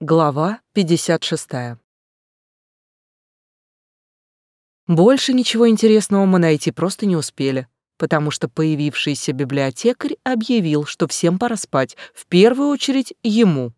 Глава 56. Больше ничего интересного мы найти просто не успели, потому что появившийся библиотекарь объявил, что всем пора спать, в первую очередь ему.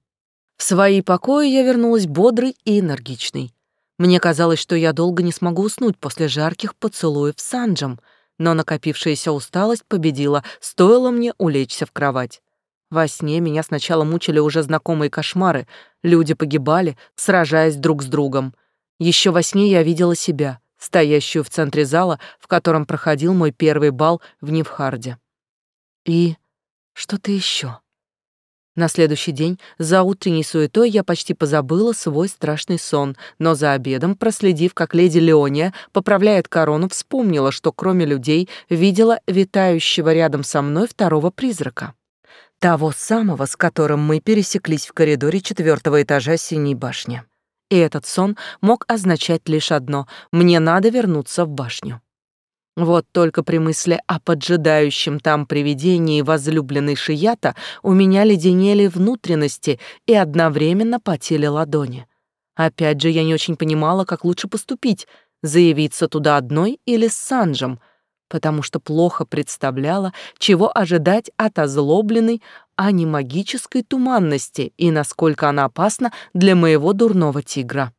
В свои покои я вернулась бодрой и энергичной. Мне казалось, что я долго не смогу уснуть после жарких поцелуев с Санджем, но накопившаяся усталость победила, стоило мне улечься в кровать. Во сне меня сначала мучили уже знакомые кошмары. Люди погибали, сражаясь друг с другом. Еще во сне я видела себя, стоящую в центре зала, в котором проходил мой первый бал в Нивхарде. И что-то еще. На следующий день, за утренней суетой, я почти позабыла свой страшный сон, но за обедом, проследив, как леди Леония поправляет корону, вспомнила, что кроме людей видела витающего рядом со мной второго призрака. Того самого, с которым мы пересеклись в коридоре четвертого этажа Синей башни. И этот сон мог означать лишь одно — мне надо вернуться в башню. Вот только при мысли о поджидающем там привидении возлюбленной Шията у меня леденели внутренности и одновременно потели ладони. Опять же, я не очень понимала, как лучше поступить — заявиться туда одной или с Санжем, потому что плохо представляла, чего ожидать от озлобленной, а не магической туманности и насколько она опасна для моего дурного тигра.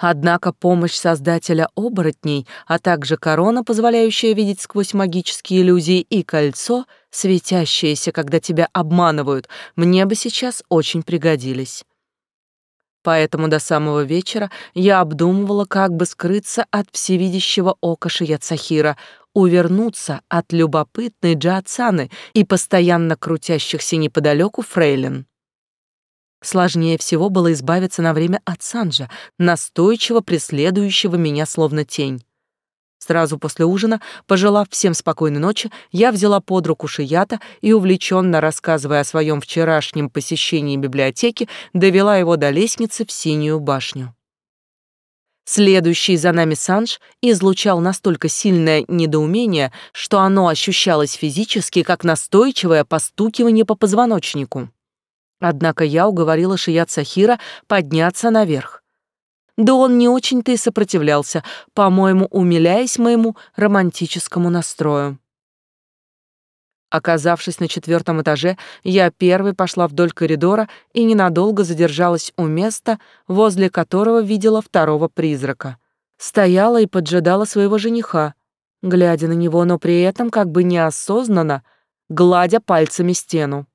Однако помощь создателя оборотней, а также корона, позволяющая видеть сквозь магические иллюзии, и кольцо, светящееся, когда тебя обманывают, мне бы сейчас очень пригодились. Поэтому до самого вечера я обдумывала, как бы скрыться от всевидящего ока Шияцахира, увернуться от любопытной Джаацаны и постоянно крутящихся неподалеку фрейлин. Сложнее всего было избавиться на время от Санджа, настойчиво преследующего меня словно тень. Сразу после ужина, пожелав всем спокойной ночи, я взяла под руку Шията и, увлеченно рассказывая о своем вчерашнем посещении библиотеки, довела его до лестницы в Синюю башню. Следующий за нами Санж излучал настолько сильное недоумение, что оно ощущалось физически, как настойчивое постукивание по позвоночнику. Однако я уговорила Шият Сахира подняться наверх. Да он не очень-то и сопротивлялся, по-моему, умиляясь моему романтическому настрою. Оказавшись на четвертом этаже, я первой пошла вдоль коридора и ненадолго задержалась у места, возле которого видела второго призрака. Стояла и поджидала своего жениха, глядя на него, но при этом как бы неосознанно, гладя пальцами стену.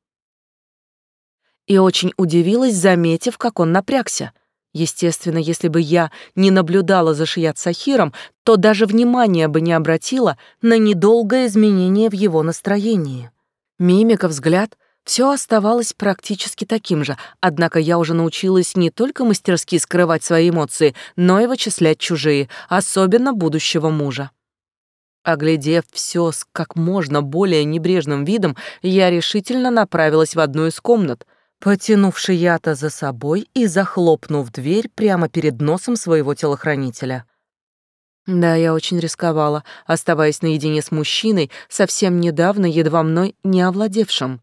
И очень удивилась, заметив, как он напрягся — Естественно, если бы я не наблюдала за Шият Сахиром, то даже внимания бы не обратила на недолгое изменение в его настроении. Мимика, взгляд — все оставалось практически таким же, однако я уже научилась не только мастерски скрывать свои эмоции, но и вычислять чужие, особенно будущего мужа. Оглядев все с как можно более небрежным видом, я решительно направилась в одну из комнат, потянув Шията за собой и захлопнув дверь прямо перед носом своего телохранителя. Да, я очень рисковала, оставаясь наедине с мужчиной, совсем недавно едва мной не овладевшим.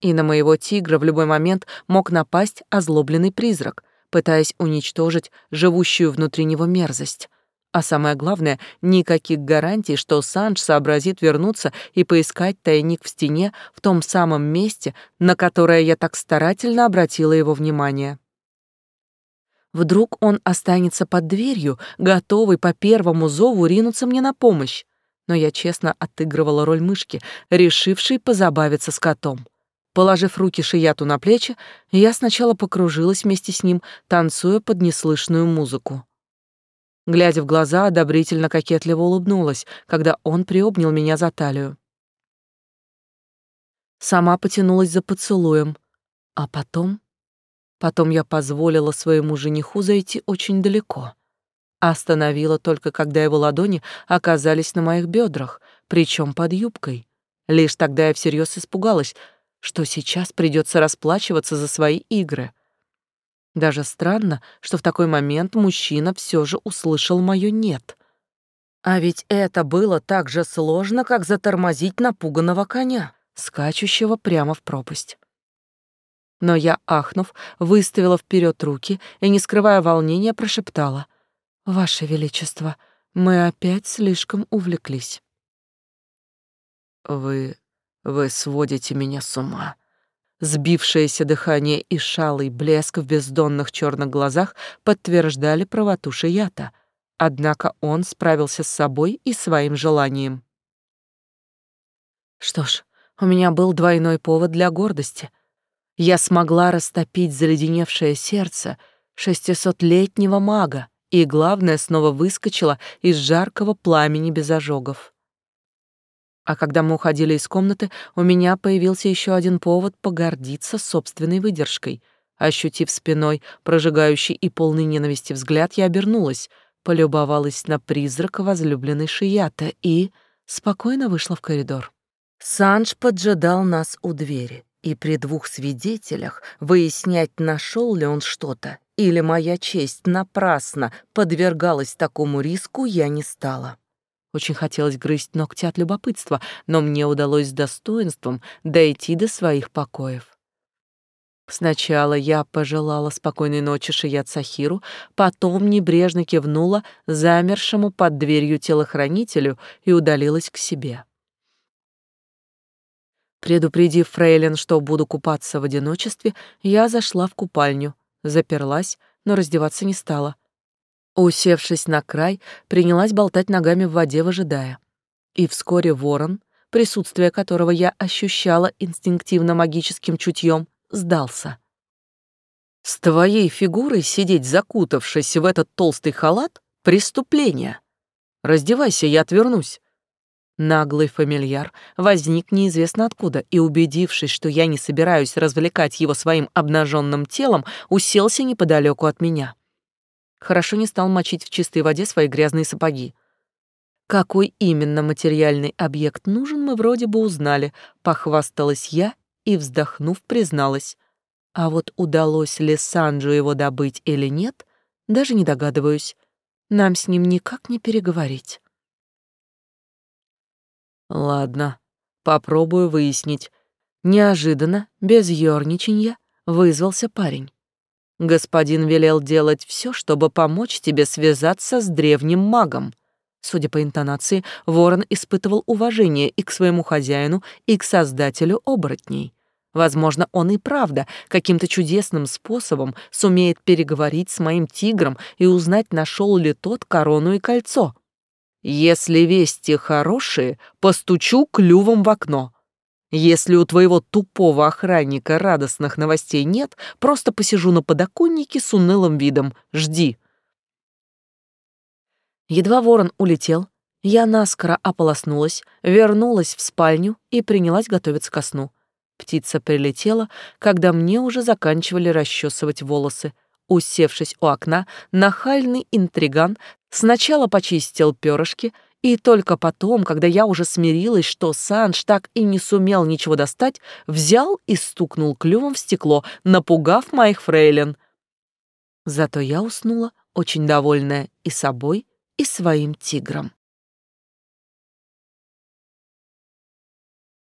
И на моего тигра в любой момент мог напасть озлобленный призрак, пытаясь уничтожить живущую внутри него мерзость. А самое главное, никаких гарантий, что Санж сообразит вернуться и поискать тайник в стене в том самом месте, на которое я так старательно обратила его внимание. Вдруг он останется под дверью, готовый по первому зову ринуться мне на помощь. Но я честно отыгрывала роль мышки, решившей позабавиться с котом. Положив руки Шияту на плечи, я сначала покружилась вместе с ним, танцуя под неслышную музыку. Глядя в глаза, одобрительно кокетливо улыбнулась, когда он приобнял меня за талию. Сама потянулась за поцелуем, а потом... Потом я позволила своему жениху зайти очень далеко. Остановила только, когда его ладони оказались на моих бедрах, причем под юбкой. Лишь тогда я всерьез испугалась, что сейчас придется расплачиваться за свои игры — даже странно, что в такой момент мужчина все же услышал мое «нет». А ведь это было так же сложно, как затормозить напуганного коня, скачущего прямо в пропасть. Но я, ахнув, выставила вперед руки и, не скрывая волнения, прошептала. «Ваше Величество, мы опять слишком увлеклись». «Вы... вы сводите меня с ума», Сбившееся дыхание и шалый блеск в бездонных черных глазах подтверждали правоту Шията. Однако он справился с собой и своим желанием. Что ж, у меня был двойной повод для гордости. Я смогла растопить заледеневшее сердце шестисотлетнего мага и, главное, снова выскочила из жаркого пламени без ожогов. А когда мы уходили из комнаты, у меня появился еще один повод погордиться собственной выдержкой. Ощутив спиной прожигающий и полный ненависти взгляд, я обернулась, полюбовалась на призрака возлюбленной Шията и спокойно вышла в коридор. Санж поджидал нас у двери, и при двух свидетелях выяснять, нашел ли он что-то, или моя честь напрасно подвергалась такому риску, я не стала. Очень хотелось грызть ногти от любопытства, но мне удалось с достоинством дойти до своих покоев. Сначала я пожелала спокойной ночи Шият Сахиру, потом небрежно кивнула замершему под дверью телохранителю и удалилась к себе. Предупредив Фрейлин, что буду купаться в одиночестве, я зашла в купальню, заперлась, но раздеваться не стала. Усевшись на край, принялась болтать ногами в воде, выжидая. И вскоре ворон, присутствие которого я ощущала инстинктивно-магическим чутьем, сдался. «С твоей фигурой сидеть закутавшись в этот толстый халат — преступление. Раздевайся, я отвернусь». Наглый фамильяр возник неизвестно откуда и, убедившись, что я не собираюсь развлекать его своим обнаженным телом, уселся неподалеку от меня. Хорошо не стал мочить в чистой воде свои грязные сапоги. Какой именно материальный объект нужен, мы вроде бы узнали, похвасталась я и, вздохнув, призналась. А вот удалось ли Санджу его добыть или нет, даже не догадываюсь. Нам с ним никак не переговорить. Ладно, попробую выяснить. Неожиданно, без ёрничанья, вызвался парень. Господин велел делать все, чтобы помочь тебе связаться с древним магом. Судя по интонации, Ворон испытывал уважение и к своему хозяину, и к создателю оборотней. Возможно, он и правда каким-то чудесным способом сумеет переговорить с моим тигром и узнать, нашел ли тот корону и кольцо. Если вести хорошие, постучу клювом в окно. Если у твоего тупого охранника радостных новостей нет, просто посижу на подоконнике с унылым видом. Жди. Едва ворон улетел, я наскоро ополоснулась, вернулась в спальню и принялась готовиться ко сну. Птица прилетела, когда мне уже заканчивали расчесывать волосы. Усевшись у окна, нахальный интриган сначала почистил перышки, и только потом, когда я уже смирилась, что Санж так и не сумел ничего достать, взял и стукнул клювом в стекло, напугав моих фрейлин. Зато я уснула, очень довольная и собой, и своим тигром.